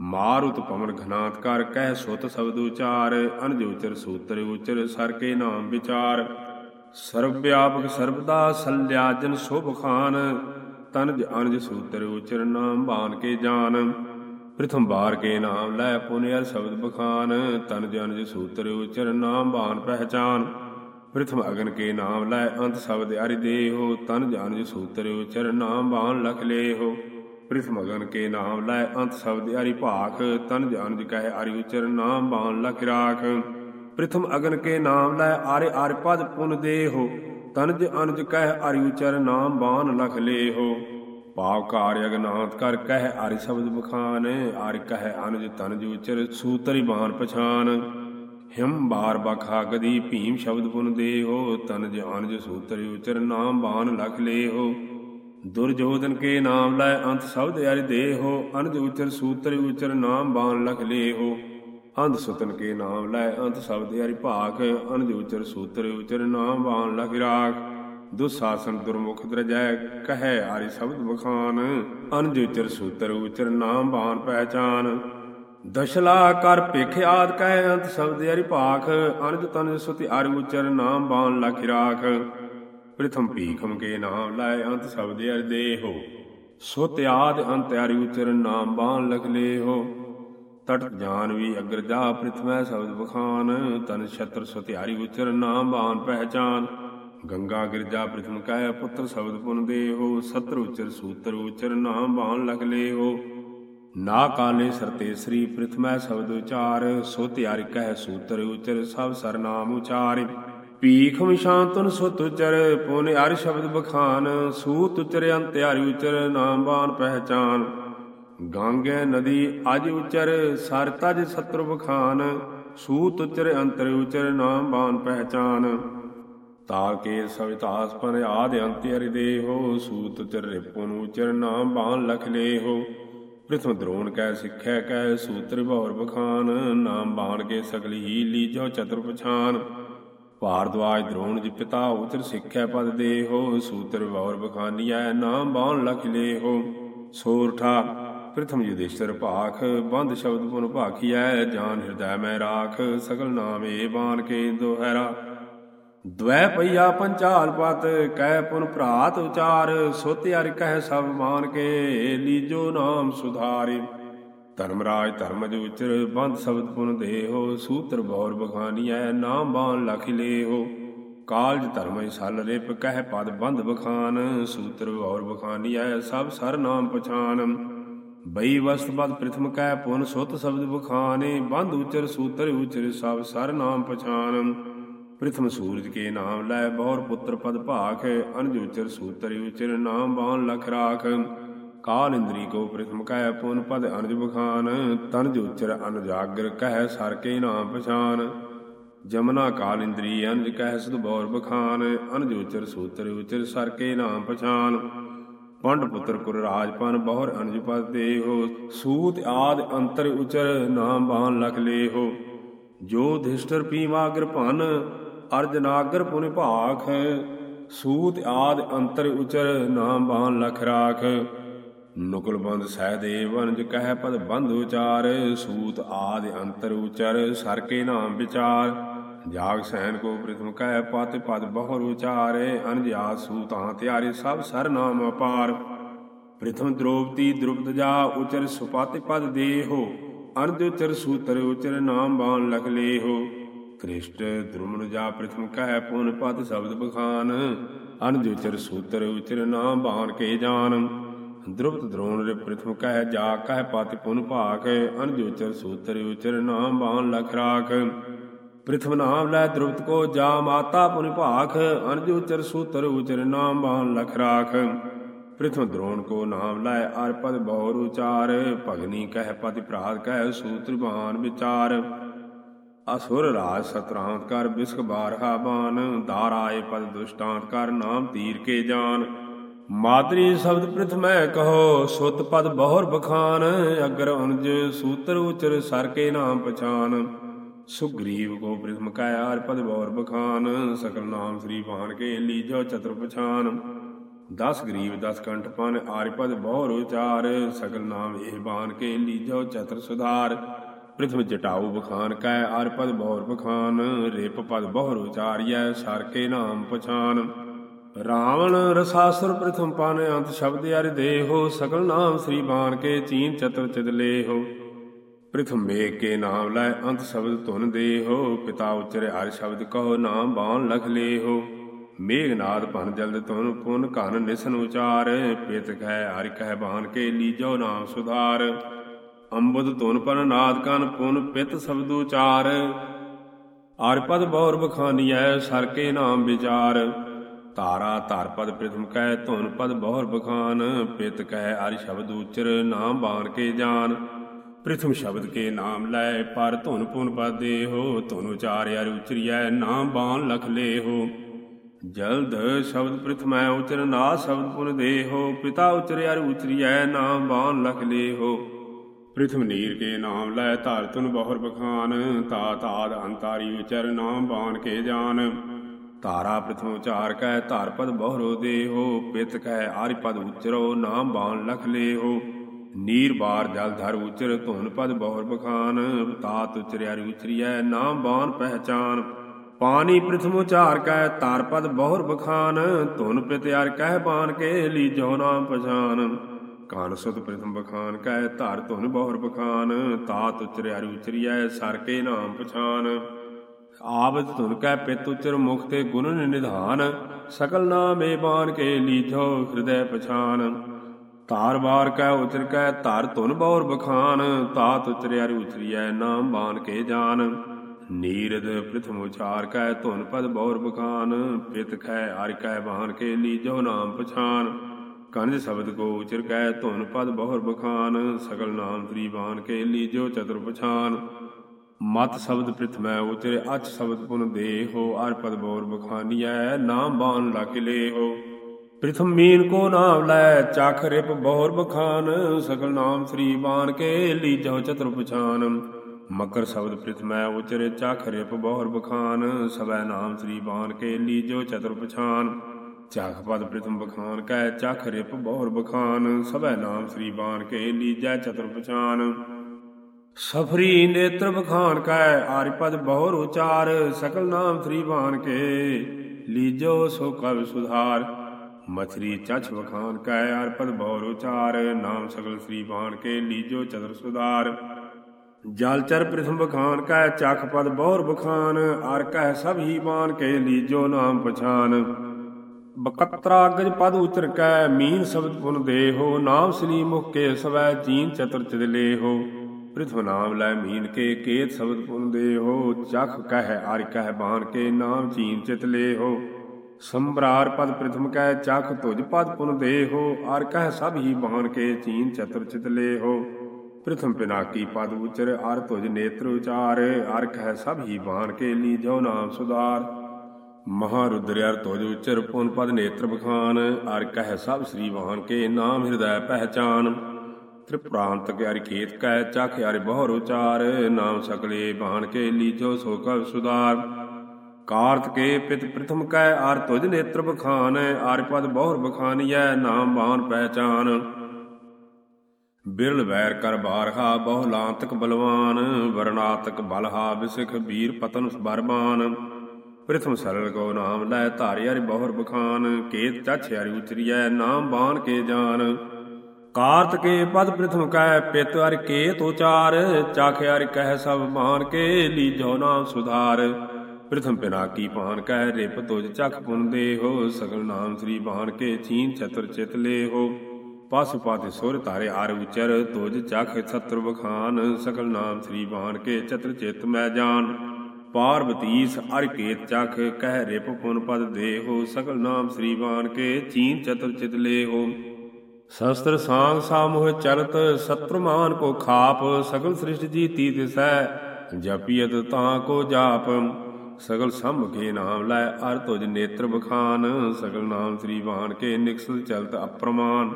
ਮਾਰੁਤ ਪਵਨ ਘਨਾਤ ਕਰ ਕਹਿ ਸੁਤ ਸ਼ਬਦ ਉਚਾਰ ਅਨਜ ਉਚਰ ਸੂਤਰ ਉਚਰ ਸਰ ਕੇ ਨਾਮ ਵਿਚਾਰ। ਸਰਵ ਵਿਆਪਕ ਸਰਬਦਾ ਸਲਿਆਜਨ ਸੁਭ ਖਾਨ, ਤਨਜ ਅਨਜ ਸੂਤਰ ਉਚਰ ਨਾਮ ਬਾਣ ਕੇ ਜਾਨ। ਪ੍ਰਥਮ ਬਾਰ ਕੇ ਨਾਮ ਲੈ ਪੁਨਿਅਰ ਸ਼ਬਦ ਬਖਾਨ, ਤਨਜ ਜਨ ਸੂਤਰ ਉਚਰ ਨਾਮ ਬਾਣ ਪਹਿਚਾਨ। ਪ੍ਰਥਮ ਅਗਨ ਕੇ ਨਾਮ ਲੈ ਅੰਤ ਸ਼ਬਦ ਅਰਿ ਦੇਹੋ, ਤਨ ਜਨ ਸੂਤਰ ਉਚਰ ਨਾਮ ਬਾਣ ਲਖ ਲੇਹੋ। ਪ੍ਰਥਮ ਅਗਨ ਕੇ ਨਾਮ ਲੈ ਅੰਤ ਸ਼ਬਦ ਅਰਿ ਭਾਖ, ਤਨ ਜਨ ਕਹਿ ਅਰਿ ਉਚਰ ਨਾਮ ਬਾਣ ਲਖ ਰਾਖ। ਪ੍ਰਥਮ ਅਗਨ ਕੇ ਨਾਮ ਲੈ ਆਰੇ ਆਰ ਪਦ ਪੁਨ ਦੇਹੋ ਤਨਜ ਅਨਜ ਕਹਿ ਅਰਿ ਉਚਰ ਨਾਮ ਬਾਣ ਲਖ ਲੇਹੋ। ਪਾਵ ਕਾਰ ਅਗਨਾਤ ਕਰ ਕਹਿ ਆਰਿ ਸ਼ਬਦ ਬਖਾਨ, ਅਰਿ ਕਹਿ ਅਨਜ ਤਨਜ ਉਚਰ ਸੂਤਰੀ ਬਾਣ ਪਛਾਨ। ਹਿਮ ਬਾਰ ਬਖਾ ਗਦੀ ਭੀਮ ਸ਼ਬਦ ਪੁਨ ਦੇਹੋ ਤਨਜ ਅਨਜ ਸੂਤਰੀ ਉਚਰ ਨਾਮ ਬਾਣ ਲਖ ਲੇਹੋ। ਦੁਰਜੋਧਨ ਕੇ ਨਾਮ ਲੈ ਅੰਤ ਸ਼ਬਦ ਅਰਿ ਦੇਹੋ, ਅਨਜ ਉਚਰ ਸੂਤਰੀ ਉਚਰ ਨਾਮ ਬਾਣ ਲਖ ਲੇਹੋ। ਅੰਧ ਸੁਤਨ ਕੇ ਨਾਮ ਲੈ ਅੰਤ ਸ਼ਬਦ ਅਰਿ ਭਾਖ, ਅਨਜ ਉਚਰ ਸੂਤਰ ਉਚਰ ਨਾਮ ਬਾਣ ਲਖ ਰਾਖ। ਦੁਸਾਸਨ ਦੁਰਮੁਖ ਦਰਜੈ ਕਹੈ ਆਰਿ ਸ਼ਬਦ ਬਖਾਨ ਅਨਜ ਉਚਰ ਸੂਤਰ ਉਚਰ ਨਾਮ ਬਾਣ ਪਹਿਚਾਨ। ਦਸ਼ਲਾ ਕਰ ਭਿਖ ਆਦ ਕਹਿ ਅੰਤ ਸ਼ਬਦ ਹਰਿ ਭਾਖ ਅਨੰਦ ਤਨ ਸੁਤੀ ਅਰ ਉਚਰ ਨਾਮ ਬਾਣ ਲਖ ਰਾਖ। ਪ੍ਰਥਮ ਭੀਖਮ ਕੇ ਨਾਮ ਲੈ ਅੰਤ ਸ਼ਬਦ ਹਰਿ ਦੇਹੋ। ਸੁਤ ਆਦ ਅੰਤ ਹਰਿ ਉਚਰ ਨਾਮ ਬਾਣ ਲਖ ਲੇਹੋ। ਤਟ ਜਾਨ ਵੀ ਅਗਰ ਜਾ ਪ੍ਰਥਮੈ ਸ਼ਬਦ ਬਖਾਨ ਤਨ ਛਤਰ ਸੁਤਿ ਹਰਿ ਉਚਰ ਨਾਮ ਬਾਣ ਪਹਿਚਾਨ। ਗੰਗਾ ਗਿਰਜਾ ਪ੍ਰਥਮ ਕਹਿ ਪੁੱਤਰ ਸ਼ਬਦ ਪੁਨ ਦੇਹੋ, ਸਤਰ ਉਚਰ ਸੂਤਰ ਉਚਰ ਨਾਮ ਬਾਣ ਲਖ ਲੇਹੋ। ਨਾ ਕਾਲੇ ਸਰਤੇਸਰੀ ਪ੍ਰਥਮੈ ਸ਼ਬਦ ਉਚਾਰ, ਸੋ ਤਿਆਰਿ ਕਹਿ ਸੂਤਰ ਉਚਰ, ਸਭ ਸਰਨਾਮ ਉਚਾਰਿ। ਪੀਖ ਵਿਸ਼ਾਂਤਨ ਸੁਤ ਉਚਰ, ਪੁਨ ਅਰ ਸ਼ਬਦ ਬਖਾਨ। ਸੂਤ ਉਚਰ, ਅੰਤ ਹਰਿ ਉਚਰ, ਨਾਮ ਬਾਣ ਪਹਿਚਾਨ। ਗੰਗੇ ਨਦੀ ਅਜ ਉਚਰ, ਸਰ ਤਜ ਸਤਰ ਬਖਾਨ। ਸੂਤ ਉਚਰ, ਅੰਤਰ ਉਚਰ, ਨਾਮ ਬਾਣ ਪਹਿਚਾਨ। ਤਾ ਕੇ ਸਵਿਤਾਸ ਪਨ ਆਦ ਅੰਤ ਹਰਿ ਦੇਹੋ। ਸੂਤ ਉਚਰ ਰਿਪੁਨ ਉਚਰ, ਨਾਮ ਬਾਣ ਲਖ ਲੇਹੋ। ਪ੍ਰਥਮ ਦਰੋਣ ਕੈ ਸਿੱਖੈ ਕੈ ਸੂਤਰ ਭੌਰ ਬਖਾਨ, ਨਾਮ ਬਾਣ ਕੇ ਸਗਲੀ ਹੀ ਲੀਜੋ ਚਤੁਰ ਪਛਾਨ। ਭਾਰਦਵਾਜ ਦਰੋਣ ਜੀ ਪਿਤਾ ਉਤਰ ਸਿੱਖੈ ਪਦ ਦੇਹੋ, ਸੂਤਰ ਭੌਰ ਬਖਾਨੀਐ, ਨਾਮ ਬਾਣ ਲਖ ਲੇਹੋ। ਸੋਰਠਾ, ਪ੍ਰਥਮ ਯੁਧਿਸ਼ਟਰ ਭਾਖ ਬੰਦ ਸ਼ਬਦ ਪੁਨ ਭਾਖੀਐ, ਜਾਨ ਹਿਰਦੈ ਮੈਂ ਰਾਖ, ਸਗਲ ਨਾਮ ਏ ਬਾਣ ਕੇ ਦੋਹਰਾ। ਦ્વੈ ਪਈਆ ਪੰਚਾਲ ਪਤ, ਕਹਿ ਪੁਨ ਭਰਾਤ ਉਚਾਰ, ਸੋਤਿ ਹਰਿ ਕਹਿ ਸਭ ਮਾਨ ਕੇ ਲੀਜੋ ਨਾਮ ਸੁਧਾਰੇ। ਧਰਮਰਾਜ ਧਰਮਜ ਉਚਰ ਬੰਦ ਸ਼ਬਦ ਪੁਨ ਦੇਹੋ, ਸੂਤਰ ਬੌਰ ਬਖਾਨੀਐ, ਨਾਮ ਬਾਣ ਲਖ ਲੇਹੋ। ਕਾਲਜ ਧਰਮਜ ਸਲ ਰਿਪ, ਕਹਿ ਪਦ ਬੰਦ ਬਖਾਨ, ਸੂਤਰ ਬੌਰ ਬਖਾਨੀਐ, ਸਭ ਸਰ ਨਾਮ ਪਛਾਨ। ਬਈ ਵਸਤ ਬਦ ਪ੍ਰਥਮ ਕਹਿ ਪੁਨ, ਸੁਤ ਸ਼ਬਦ ਬਖਾਨੇ ਬੰਦ ਉਚਰ, ਸੂਤਰ ਉਚਰ, ਸਭ ਸਰ ਨਾਮ ਪਛਾਨ। ਪ੍ਰਥਮ ਸੂਰਜ ਕੇ ਨਾਮ ਲੈ ਬਹੁਰ ਪੁੱਤਰ ਪਦ ਭਾਖ ਅਨਜ ਉਚਰ ਸੂਤਰ ਉਚਰ ਨਾਮ ਬਾਣ ਲਖ ਰਾਖ। ਕਾਲ ਇੰਦਰੀ ਕੋ ਪ੍ਰਥਮ ਕਹਿ ਪੁਨ ਪਦ ਅਨਜ ਬਖਾਨ, ਤਨਜ ਉਚਰ ਅਨਜਾਗਰ ਕਹਿ ਸਰ ਕੇ ਨਾਮ ਪਛਾਨ। ਜਮਨਾ ਕਾਲ ਇੰਦਰੀ ਅਨਜ ਕਹਿ ਸਦ ਬੌਰ ਬਖਾਨ ਅਨਜ ਉਚਰ ਸੂਤਰ ਉਚਰ ਸਰ ਕੇ ਨਾਮ ਪਛਾਨ। ਪੰਡ ਪੁੱਤਰ ਕੁਰ ਰਾਜਪਨ ਬਹੁਰ ਅਨਜ ਪਦ ਦੇਹੋ, ਸੂਤ ਆਦ ਅੰਤਰ ਉਚਰ ਨਾਮ ਬਾਣ ਲਖ ਲੇਹੋ। ਜੋ ਧਿਸ਼ਟਰ ਪੀਵਾਗਰ ਭਨ ਅਰਜਨਾਗਰ ਪੁਨ ਭਾਖ, ਸੂਤ ਆਦ ਅੰਤਰ ਉਚਰ ਨਾਮ ਬਾਣ ਲਖ ਰਾਖ। ਨੁਕਲ ਬੰਦ ਸਹਦੇਵ ਅਨਜ ਕਹਿ ਪਦ ਬੰਦ ਉਚਾਰ, ਸੂਤ ਆਦ ਅੰਤਰ ਉਚਰ ਸਰ ਕੇ ਨਾਮ ਵਿਚਾਰ। ਜਾਗ ਸੈਨ ਕੋ ਪ੍ਰਿਥਮ ਕਹਿ ਪਤ ਪਦ ਬਹੁਰ ਉਚਾਰੇ, ਅਨਜ ਆਦ ਸੂਤਾਂ ਤਿਆਰੇ ਸਭ ਸਰ ਨਾਮ ਅਪਾਰ। ਪ੍ਰਿਥਮ ਦ੍ਰੋਪਤੀ ਦ੍ਰੁਪਦ ਜਾ ਉਚਰ ਸੁਪਾਤਿ ਪਦ ਦੇਹੋ ਅਨਜ ਉਚਰ ਸੂਤਰ ਉਚਰ ਨਾਮ ਬਾਣ ਲਖ ਲੇਹੋ। ਕ੍ਰਿਸ਼ਟ ਦ੍ਰੁਮਨ ਜਾ ਪ੍ਰਥਮ ਕਹਿ ਪੁਨ ਪਦ ਸ਼ਬਦ ਬਖਾਨ। ਅਨਜ ਉਚਰ ਸੂਤਰ ਉਚਰ ਨਾ ਬਾਣ ਕੇ ਜਾਨ ਦ੍ਰੁਪਤ ਦ੍ਰੋਣ ਰੇ ਪ੍ਰਥਮ ਕਹਿ ਜਾ ਕਹਿ ਪਤ ਪੁਨ ਭਾਖ। ਅਨਜ ਉਚਰ ਸੂਤਰ ਉਚਰ ਨਾ ਬਾਣ ਲਖ ਰਾਖ। ਪ੍ਰਥਮ ਨਾਮ ਲੈ ਦ੍ਰੁਪਤ ਕੋ ਜਾ ਮਾਤਾ ਪੁਨ ਭਾਖ। ਅਨਜ ਉਚਰ ਸੂਤਰ ਉਚਰ ਨਾਮ ਬਾਣ ਲਖ ਰਾਖ। ਪ੍ਰਥਮ ਦ੍ਰੋਣ ਕੋ ਨਾਮ ਲੈ ਅਰ ਪਦ ਬਹੁਰ ਉਚਾਰ। ਭਗਨੀ ਕਹਿ ਪਤਿ ਭਰਾਤ ਕਹਿ ਸੂਤਰ ਬਾਣ ਵਿਚਾਰ। ਅਸੁਰ ਰਾਜ ਸਤਰਾਂਤ ਕਰ ਬਿਸਕ ਬਾਰਹਾ ਬਾਨ ਦਾਰ ਪਦ ਦੁਸ਼ਟਾਂਤ ਕਰ ਨਾਮ ਤੀਰ ਕੇ ਜਾਨ। ਮਾਤਰੀ ਸ਼ਬਦ ਪ੍ਰਥਮੈ ਕਹੋ, ਸੁਤ ਪਦ ਬਹੁਰ ਬਖਾਨ, ਅਗਰ ਅਨਜ ਸੂਤਰ ਉਚਰ ਸਰ ਕੇ ਨਾਮ ਪਛਾਨ। ਸੁਗਰੀਵ ਕੋ ਪ੍ਰਥਮ ਕਾਇ ਪਦ ਬਹੁਰ ਬਖਾਨ, ਸਕਲ ਨਾਮ ਸ੍ਰੀ ਭਾਨ ਕੇ ਲੀਜੋ ਚਤੁਰ ਪਛਾਨ। ਦਸ ਗਰੀਬ, ਦਸ ਕੰਠ ਪਨ ਆਰਿਪਦ ਬਹੁਰ ਉਚਾਰ, ਸਕਲ ਨਾਮ ਇਹ ਬਾਨ ਕੇ ਲੀਜੋ ਚਤੁਰ ਸੁਧਾਰ। ਪ੍ਰਥਮ ਜਟਾਉ ਬਖਾਨ, ਕੈ ਅਰ ਪਦ ਬਹੁਰ ਬਖਾਨ, ਰੇਪ ਪਦ ਬਹੁਰ ਉਚਾਰਿਐ, ਸਰ ਕੇ ਨਾਮ ਪਛਾਨ। ਰਾਵਣ ਰਸਾਸੁਰ ਪ੍ਰਥਮ ਪਨ, ਅੰਤ ਸ਼ਬਦ ਅਰਿ ਦੇਹੋ ਸਕਲ ਨਾਮ ਸ੍ਰੀ ਬਾਨ ਕੇ ਚੀਨ ਚਤੁਰ ਚਿਤ ਲੇਹੋ। ਪ੍ਰਥਮ ਮੇਘ ਕੇ ਨਾਮ ਲੈ ਅੰਤ ਸ਼ਬਦ ਧੁਨ ਦੇਹੋ, ਪਿਤਾ ਉਚਰੇ ਹਰ ਸ਼ਬਦ ਕਹੋ, ਨਾਮ ਬਾਣ ਲਖ ਲੇਹੋ। ਮੇਘਨਾਦ ਭਨ ਜਲਦ ਤੁਨ ਪੁਨ ਘਨ ਨਿਸਨ ਉਚਾਰ, ਪਿਤ ਕਹਿ ਹਰਿ ਕਹਿ ਬਾਨ ਕੇ ਲੀਜੋ ਨਾਮ ਸੁਧਾਰ। ਅੰਬੁਦ ਧੁਨ ਪਨ ਨਾਦ ਕਨ ਪੁਨ ਪਿਤ ਸ਼ਬਦ ਉਚਾਰ ਆਰਪਦ ਬੌਰ ਬਖਾਨੀਐ, ਸਰ ਕੇ ਨਾਮ ਵਿਚਾਰ। ਤਾਰਾ ਧਰ ਪਦ ਪ੍ਰਥਮ ਕਹਿ ਧੁਨ ਪਦ ਬਹੁਰ ਬਖਾਨ, ਪਿਤ ਕਹਿ ਅਰ ਸ਼ਬਦ ਉਚਰ, ਨਾਮ ਬਾਣ ਕੇ ਜਾਨ। ਪ੍ਰਥਮ ਸ਼ਬਦ ਕੇ ਨਾਮ ਲੈ, ਪਰ ਧੁਨ ਪੁਨ ਪਦ ਦੇਹੋ, ਧੁਨ ਉਚਾਰ ਉਚਾਰਿਆ ਉਚਰੀਐ, ਨਾਮ ਬਾਣ ਲਖ ਲੇਹੋ। ਜਲਦ ਸ਼ਬਦ ਪ੍ਰਥਮੈ ਉਚਰ, ਨਾ ਸ਼ਬਦ ਪੁਨ ਦੇਹੋ, ਪਿਤਾ ਉਚਰਿਆ ਉਚਰੀਐ, ਨਾਮ ਬਾਣ ਲਖ ਲੇਹੋ। ਪ੍ਰਥਮ ਨੀਰ ਕੇ ਨਾਮ ਲੈ ਧਰ ਤੁਨ ਬਹੁਰ ਬਖਾਨ, ਤਾ ਤਾਦ ਅੰਤਾਰੀ ਉਚਰ ਨਾਮ ਬਾਣ ਕੇ ਜਾਨ। ਤਾਰਾ ਪ੍ਰਥਮ ਉਚਾਰ ਕੈ, ਧਰ ਪਦ ਬਹੁਰੋ ਦੇਹੋ, ਪਿਤ ਕੈ ਆਰਿ ਪਦ ਉਚਰੋ, ਨਾਮ ਬਾਣ ਲਖ ਲੇਹੋ। ਨੀਰ ਬਾਰ ਜਲ ਧਰ ਉਚਰ, ਧੁਨ ਪਦ ਬਹੁਰ ਬਖਾਨ, ਤਾਤ ਉਚਰਿਆ ਉਚਰੀਐ, ਨਾਮ ਬਾਣ ਪਹਿਚਾਨ। ਪਾਣੀ ਪ੍ਰਥਮ ਉਚਾਰ ਕੈ ਤਾਰ ਪਦ ਬਹੁਰ ਬਖਾਨ, ਧੁਨ ਪਿਤ ਪਿਤਿਆਰ ਕਹਿ ਬਾਣ ਕੇ ਲੀਜੋ ਨਾਮ ਪਛਾਨ। ਕਾਨ ਸੁਤ ਪ੍ਰਥਮ ਬਖਾਨ ਕੈ ਧਾਰ ਧੁਨ ਬਹੁਰ ਬਖਾਨ, ਤਾਤ ਉਚਰਿਆ ਉਚਰੀਐ, ਸਰ ਕੇ ਨਾਮ ਪਛਾਨ। ਆਵਤ ਧੁਨ ਕੈ ਪਿਤ ਉਚਰ ਮੁਖ ਤੇ ਗੁਣ ਨਿਧਾਨ, ਸਕਲ ਨਾਮੇ ਬਾਣ ਕੇ ਲੀਜੋ ਹਿਰਦੈ ਪਛਾਨ। ਧਾਰ ਬਾਰ ਕੈ ਉਚਰ ਕੈ ਧਾਰ ਧੁਨ ਬਹੁਰ ਬਖਾਨ, ਤਾਤ ਉਚਰਿਆ ਉਚਰੀਐ, ਨਾਮ ਬਾਨ ਕੇ ਜਾਨ। ਨੀਰਦ ਪ੍ਰਥਮ ਉਚਾਰ ਕੈ ਧੁਨ ਪਦ ਬਹੁਰ ਬਖਾਨ, ਪਿਤ ਖੈ ਹਰਿ ਕੈ ਬਾਨ ਕੇ ਲੀਜੋ ਨਾਮ ਪਛਾਨ। ਕੰਜ ਸ਼ਬਦ ਕੋ ਉਚਰ ਕੈ ਧੁਨ ਪਦ ਬਹੁਰ ਬਖਾਨ, ਸਗਲ ਨਾਮ ਤ੍ਰੀ ਬਾਣ ਕੇ ਲੀਜੋ ਚਤੁਰ ਪਛਾਨ। ਮਤ ਸ਼ਬਦ ਪ੍ਰਥਮੈ ਉਚਰੇ ਅਚ ਸ਼ਬਦ ਪੁਨ ਦੇਹੋ, ਅਰ ਪਦ ਬੌਰ ਬਖਾਨੀਐ, ਨਾਮ ਬਾਣ ਲਖ ਲੇਹੋ। ਪ੍ਰਥਮ ਮੀਨ ਕੋ ਨਾਮ ਲੈ, ਚਖ ਰਿਪ ਬਹੁਰ ਬਖਾਨ, ਸਗਲ ਨਾਮ ਸ੍ਰੀ ਬਾਣ ਕੇ ਲੀਜੋ ਚਤੁਰ ਪਛਾਨ। ਮਕਰ ਸ਼ਬਦ ਪ੍ਰਥਮੈ ਉਚਰੇ, ਚਖ ਰਿਪ ਬਹੁਰ ਬਖਾਨ, ਸਵੈ ਨਾਮ ਸ੍ਰੀ ਬਾਣ ਕੇ ਲੀਜੋ ਚਤੁਰ ਪਛਾਨ। ਚਖ ਪਦ ਪ੍ਰਥਮ ਬਖਾਨ ਕੈ ਚਖ ਰਿਪ ਬਹੁਰ ਬਖਾਨ, ਸਭੈ ਨਾਮ ਸ੍ਰੀ ਬਾਣ ਕੇ ਲੀਜੈ ਚਤੁਰ ਪਛਾਨ। ਸਫਰੀ ਨੇਤਰ ਬਖਾਨ ਕੈ ਆਰਿ ਪਦ ਬਹੁਰ ਉਚਾਰ, ਸਕਲ ਨਾਮ ਸ੍ਰੀ ਬਾਣ ਕੇ ਲੀਜੋ ਸੋ ਕਵ ਸੁਧਾਰ। ਮਥਰੀ ਚਛ ਵਖਾਨ ਕੈ ਅਰਪਦ ਬਹੁਰ ਉਚਾਰ, ਨਾਮ ਸਕਲ ਸ੍ਰੀ ਬਾਣ ਕੇ ਲੀਜੋ ਚਤੁਰ ਸੁਧਾਰ। ਜਲਚਰ ਪ੍ਰਥਮ ਬਖਾਨ ਕੈ ਚਖ ਪਦ ਬਹੁਰ ਬਖਾਨ, ਆਰ ਕਹਿ ਸਭ ਹੀ ਬਾਣ ਕੇ ਲੀਜੋ ਨਾਮ ਪਛਾਨ। ਬਕਤਰਾ ਅਗਜ ਪਦ ਉਚਰ ਕੈ, ਮੀਨ ਸ਼ਬਦ ਪੁਨ ਦੇਹੋ, ਨਾਮ ਸ੍ਰੀ ਮੁਖ ਕੇ ਸਵੈ ਚੀਨ ਚਤੁਰ ਚਿਦ ਲੇਹੋ। ਪ੍ਰਥਮ ਨਾਮ ਲੈ ਮੀਨ ਕੇ, ਕੇਤ ਸ਼ਬਦ ਪੁਨ ਦੇਹੋ। ਚਖ ਕਹਿ ਅਰ ਕਹਿ, ਬਾਣ ਕੇ, ਨਾਮ ਚੀਨ ਚਿਤ ਲੇਹੋ। ਸੰਭਰਾਰ ਪਦ ਪ੍ਰਿਥਮ ਕੈ ਚਖ ਤੁਜ ਪਦ ਪੁਨ ਦੇਹੋ। ਅਰ ਕਹਿ, ਸਭ ਹੀ ਬਾਣ ਕੇ ਚੀਨ ਚਤੁਰ ਚਿਤ ਲੇਹੋ। ਪ੍ਰਥਮ ਪਿਨਾਕੀ ਪਦ ਉਚਰ ਅਰ ਤੁਜ ਨੇਤਰ ਉਚਾਰ। ਅਰ ਕਹਿ, ਸਭ ਹੀ ਬਾਣ ਕੇ ਲੀਜੋ ਨਾਮ ਸੁਧਾਰ। ਮਹਾਰੁਦਰ ਅਰ ਤੁਜ ਉਚਰ ਪੁਨ ਪਦ ਨੇਤਰ ਬਖਾਨ ਅਰ ਕਹਿ ਸਭ ਸ੍ਰੀ ਬਾਣ ਕੇ ਨਾਮ ਹਿਰਦੈ ਪਹਿਚਾਨ। ਤ੍ਰਿਪ੍ਰਾਂਤ ਕੇ ਖੇਤ ਕੈ ਚਖ ਅਰ ਬਹੁਰ ਉਚਾਰ, ਨਾਮ ਸਕਲੇ ਬਾਣ ਕੇ ਲੀਜੋ ਸੋ ਕਵ ਸੁਧਾਰ। ਕਾਰਤ ਕੇ ਪਿਤ ਪ੍ਰਥਮ ਕੈ ਆਰ ਤੁਜ ਨੇਤਰ ਬਖਾਨ ਆਰ ਪਦ ਬਹੁਰ ਬਖਾਨੀਐ ਨਾਮ ਬਾਣ ਪਹਿਚਾਨ। ਬਿਰਲ ਵੈਰ ਕਰ ਬਾਰਹਾ ਬਹੁ ਲਾਂਤਕ ਬਲਵਾਨ ਵਰਨਾਤਕ ਬਲਹਾ ਵਿਸਿਖ ਵੀਰ ਪਤਨ ਬਰਬਾਨ ਪ੍ਰਥਮ ਸਰਲ ਕੋ ਨਾਮ ਲੈ ਧਾਰਿ ਹਰਿ ਬਹੁਰ ਬਖਾਨ, ਕੇਤ ਚਛ ਹਰਿ ਉਚਰੀਐ, ਨਾਮ ਬਾਣ ਕੇ ਜਾਨ। ਕਾਰਤ ਕੇ ਪਦ ਪ੍ਰਥਮ ਕਹਿ ਪਿਤ ਹਰਿ ਕੇਤ ਉਚਾਰ ਚਾਖ ਹਰਿ ਕਹਿ ਸਭ ਬਾਣ ਕੇ, ਲੀਜੋ ਨਾਮ ਸੁਧਾਰ। ਪ੍ਰਥਮ ਪਿਨਾਕੀ ਪਾਨ ਕਹਿ ਰਿਪ ਤੁਜ ਚਖ ਪੁਨ ਦੇਹੋ, ਸਗਲ ਨਾਮ ਸ੍ਰੀ ਬਾਣ ਕੇ ਚੀਨ ਚਤੁਰ ਚਿਤ ਲੇਹੋ। ਪਸ ਪਾਤੇ ਸੁਰ ਧਾਰੇ ਹਰ ਉਚਰ, ਤੁਜ ਚਖ ਛਤਰ ਬਖਾਨ ਸਗਲ ਨਾਮ ਸ੍ਰੀ ਬਾਣ ਕੇ ਚਤੁਰ ਚਿਤ ਮੈਂ ਜਾਣ ਪਾਰਵਤੀਸ ਅਰ ਕੇਤ ਚਖ ਕਹਿ ਰਿਪ ਪੁਨ ਪਦ ਦੇਹੋ, ਸਗਲ ਨਾਮ ਸ੍ਰੀ ਕੇ ਚੀਨ ਚਤੁਰ ਚਿਤ ਲੇਹੋ। ਸ਼ਸਤਰ ਸਾੰਗ ਸਾਮੋਹ ਚਲਤ ਸਤਰਮਾਨ ਕੋ ਖਾਪ, ਸਗਲ ਸ੍ਰਿਸ਼ਟ ਜੀਤੀ ਤਿਸੈ ਜਪੀਤ ਤਾਂ ਕੋ ਜਾਪ। ਸਗਲ ਸੰਭ ਕੇ ਨਾਮ ਲੈ ਅਰ ਤੁਜ ਨੇਤਰ ਬਖਾਨ, ਸਗਲ ਨਾਮ ਸ੍ਰੀ ਬਾਣ ਕੇ ਨਿਕਸਲ ਚਲਤ ਅਪਰਮਾਨ।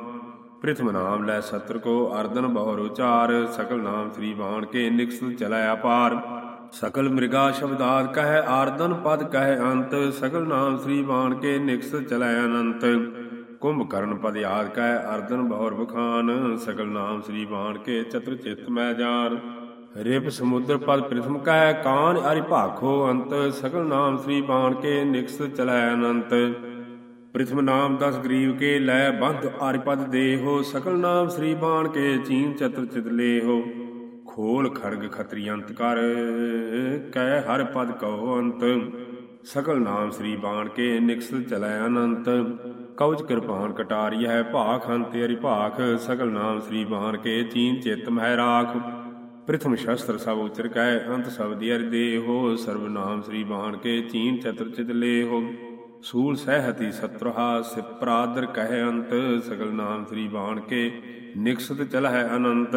ਪ੍ਰਥਮ ਨਾਮ ਲੈ ਸਤਰ ਕੋ ਅਰਦਨ ਬਹੁਰ ਉਚਾਰ, ਸਗਲ ਨਾਮ ਸ੍ਰੀ ਬਾਣ ਕੇ ਨਿਕਸਲ ਚਲੈ ਅਪਾਰ। ਸਕਲ ਮ੍ਰਿਗਾ ਸ਼ਬਦਾਤ ਕਹਿ ਆਰਦਨ ਪਦ ਕਹਿ ਅੰਤ ਸਗਲ ਨਾਮ ਸ੍ਰੀ ਬਾਣ ਕੇ ਨਿਕਸਲ ਚਲੈ ਅਨੰਤ। ਕੁੰਭ ਕਰਨ ਪਦ ਯਾਦ ਕਹਿ ਅਰਦਨ ਬਹੁਰ ਬਖਾਨ ਸਗਲ ਨਾਮ ਸ੍ਰੀ ਬਾਣ ਕੇ ਚਤੁਰ ਚਿਤ ਮੈਂ ਜਾਨ ਰਿਪ ਸਮੁੰਦਰ ਪਦ ਪ੍ਰਿਥਮ ਕਹਿ ਕਾਨ ਅਰਿ ਭਾਖੋ ਅੰਤ, ਸਕਲ ਨਾਮ ਸ੍ਰੀ ਬਾਣ ਕੇ ਨਿਕਸ ਚਲੈ ਅਨੰਤ। ਪ੍ਰਿਥਮ ਨਾਮ ਦਸ ਗਰੀਵ ਕੇ ਲੈ ਬੰਧ ਅਰਿ ਪਦ ਦੇਹੋ, ਸਕਲ ਨਾਮ ਸ੍ਰੀ ਬਾਣ ਕੇ ਚੀਨ ਚਤਰ ਚਿਤ ਲੇਹੋ। ਖੋਲ ਖਰਗ ਖਤਰੀ ਅੰਤ ਕਰ, ਕਹਿ ਹਰ ਪਦ ਕਹੋ ਅੰਤ। ਸਕਲ ਨਾਮ ਸ੍ਰੀ ਬਾਣ ਕੇ ਨਿਕਸਲ ਚਲੈ ਅਨੰਤ। ਕਉਜ ਕਿਰਪਾਨ ਕਟਾਰੀ ਹੈ ਭਾਖ ਅੰਤ ਅਰਿ ਭਾਖ ਸਗਲ ਨਾਮ ਸ੍ਰੀ ਬਾਣ ਕੇ ਚੀਨ ਚਿਤ ਮਹਿ ਰਾਖ। ਪ੍ਰਥਮ ਸ਼ਸਤਰ ਸਭ ਉਚਰ ਕੈ, ਅੰਤ ਸਬਦੀ ਅਰ ਦੇਹੋ, ਸਰਬ ਨਾਮ ਸ੍ਰੀ ਬਾਣ ਕੇ ਚੀਨ ਚਤੁਰ ਚਿਤ ਲੇਹੋ। ਸੂਲ ਸਹਿਤੀ ਸਤਰਹਾ ਸਿਪਰਾਦਰ ਕਹਿ ਅੰਤ ਸਗਲ ਨਾਮ ਸ੍ਰੀ ਬਾਣ ਕੇ ਨਿਕਸਤ ਚਲ ਹੈ ਅਨੰਤ।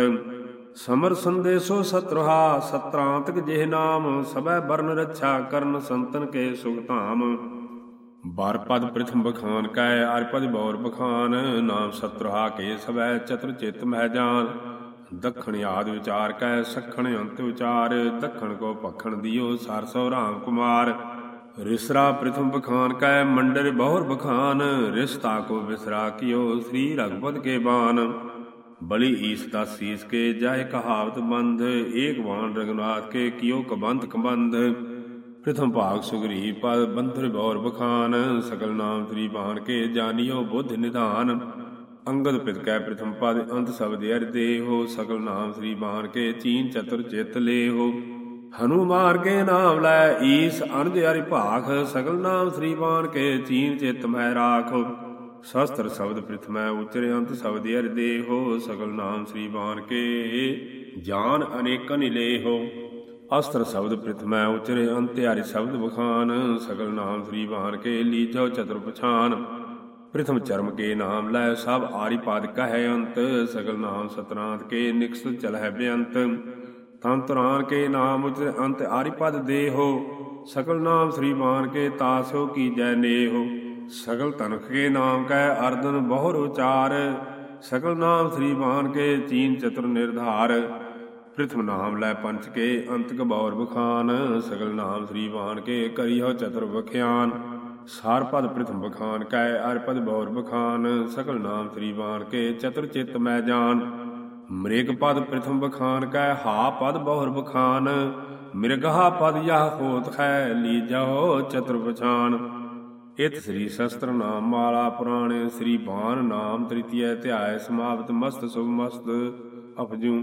ਸਮਰ ਸੰਦੇਸੋ ਸਤਰਹਾ, ਸਤਰਾਂਤਕ ਜਿਹ ਨਾਮ ਸਬੈ ਬਰਨ ਰੱਛਾ ਕਰਨ ਸੰਤਨ ਕੇ ਸੁਖ ਧਾਮ। ਬਾਰ ਪਦ ਪ੍ਰਥਮ ਬਖਾਨ ਕੈ ਅਰਪਦ ਬੌਰ ਬਖਾਨ, ਨਾਮ ਸਤਰਹਾ ਕੇ ਸਵੈ ਚਤੁਰ ਚਿਤ ਮਹਿ ਜਾਨ। ਦਖਣ ਆਦ ਵਿਚਾਰ ਕੈ, ਸਖਣ ਅੰਤ ਵਿਚਾਰ, ਦਖਣ ਕੋ ਪਖਣ ਦਿਓ ਸਰਸੋ ਰਾਮ ਕੁਮਾਰ। ਰਿਸਰਾ ਪ੍ਰਥਮ ਬਖਾਨ ਕੈ, ਮੰਡਰ ਬਹੁਰ ਬਖਾਨ, ਰਿਸਤਾ ਕੋ ਵਿਸਰਾ ਕਿਓ ਸ੍ਰੀ ਰਗਪਤ ਕੇ ਬਾਨ। ਬਲੀ ਈਸ ਦਾ ਸੀਸ ਕੇ ਜਾਏ ਕਹਾਵਤ ਬੰਧ ਏਕ ਵਾਣ ਰਗਨਾਥ ਕੇ ਕਿਉ ਕਬੰਧ ਕਬੰਧ। ਪ੍ਰਥਮ ਭਾਗ ਸੁਗਰੀ ਪਦ ਬੰਧਰ ਬੌਰ ਬਖਾਨ ਸਕਲ ਨਾਮ ਤ੍ਰੀ ਬਾਣ ਕੇ ਜਾਨੀਓ ਬੁੱਧ ਨਿਧਾਨ। ਅੰਗਦ ਪਿਤ ਕੈ ਪ੍ਰਥਮ ਪਦ ਅੰਤ ਸਬਦ ਅਰ ਦੇਹੋ ਸਕਲ ਨਾਮ ਸ੍ਰੀ ਮਾਨ ਕੇ ਚੀਨ ਚਤੁਰ ਚਿਤ ਲੇਹੋ ਹਨੂਮਾਨ ਕੇ ਨਾਮ ਲੈ ਈਸ ਅਨਜ ਹਰਿ ਭਾਖ, ਸਗਲ ਨਾਮ ਸ੍ਰੀ ਮਾਨ ਕੇ ਚੀਨ ਚਿਤ ਮਹਿ ਰਾਖੋ। ਸ਼ਸਤਰ ਸ਼ਬਦ ਪ੍ਰਥਮੈ ਉਚਰੇ ਅੰਤ ਸ਼ਬਦ ਅਰ ਦੇਹੋ ਸਗਲ ਨਾਮ ਸ੍ਰੀ ਬਾਣ ਕੇ ਜਾਨ ਅਨੇਕਨ ਲੇਹੋ ਅਸਤਰ ਸ਼ਬਦ ਪ੍ਰਥਮੈ ਉਚਰੇ ਅੰਤ ਹਰਿ ਸ਼ਬਦ ਬਖਾਨ ਸਗਲ ਨਾਮ ਸ੍ਰੀ ਬਾਣ ਕੇ ਲੀਜੋ ਚਤੁਰ ਪਛਾਨ। ਪ੍ਰਥਮ ਚਰਮ ਕੇ ਨਾਮ ਲੈ ਸਭ ਆਰੀ ਪਾਦ ਕਹੈ ਅੰਤ, ਸਗਲ ਨਾਮ ਸਤਨਾਥ ਕੇ ਨਿਕਸਲ ਚਲਹਿ ਬੇਅੰਤ। ਤੰਤਰਾਨ ਕੇ ਨਾਮ ਉਚਰੇ ਅੰਤ ਆਰੀ ਪਦ ਦੇਹੋ ਸਗਲ ਨਾਮ ਸ੍ਰੀ ਮਾਨ ਕੇ ਤਾਸੋ ਕੀ ਜੈ ਨੇਹੋ ਸਗਲ ਤਨਖ ਕੇ ਨਾਮ ਕੈ ਅਰਦਨ ਬਹੁਰ ਉਚਾਰ, ਸਗਲ ਨਾਮ ਸ੍ਰੀ ਮਾਨ ਕੇ ਚੀਨ ਚਤੁਰ ਨਿਰਧਾਰ। ਪ੍ਰਥਮ ਨਾਮ ਲੈ ਪੰਚ ਕੇ ਅੰਤਕ ਕਬੌਰ ਬਖਾਨ, ਸਗਲ ਨਾਮ ਸ੍ਰੀ ਮਾਨ ਕੇ ਕਰਿਓ ਚਤੁਰ ਬਖਿਆਨ ਸਾਰ ਪਦ ਪ੍ਰਥਮ ਬਖਾਨ ਕੈ ਅਰ ਪਦ ਬੌਰ ਬਖਾਨ ਸਕਲ ਨਾਮ ਸ੍ਰੀ ਬਾਣ ਕੇ ਚਤੁਰ ਚਿਤ ਮੈਂ ਜਾਣ ਮ੍ਰਿਗ ਪਦ ਪ੍ਰਥਮ ਬਖਾਨ ਕੈ ਹਾ ਪਦ ਬਹੁਰ ਬਖਾਨ, ਮਿਰਗਹਾ ਪਦ ਯਹ ਹੋਤ ਖੈ ਲੀਜੋ ਚਤੁਰ ਪਛਾਨ। ਇਤ ਸ੍ਰੀ ਸ਼ਸਤਰ ਨਾਮ ਮਾਲਾ ਪੁਰਾਣੇ ਸ੍ਰੀ ਬਾਣ ਨਾਮ ਤ੍ਰਿਤੀਯ ਧਿਆਇ ਸਮਾਪਤ ਮਸਤ ਸੁਭ ਮਸਤ ਅਪਜੂ।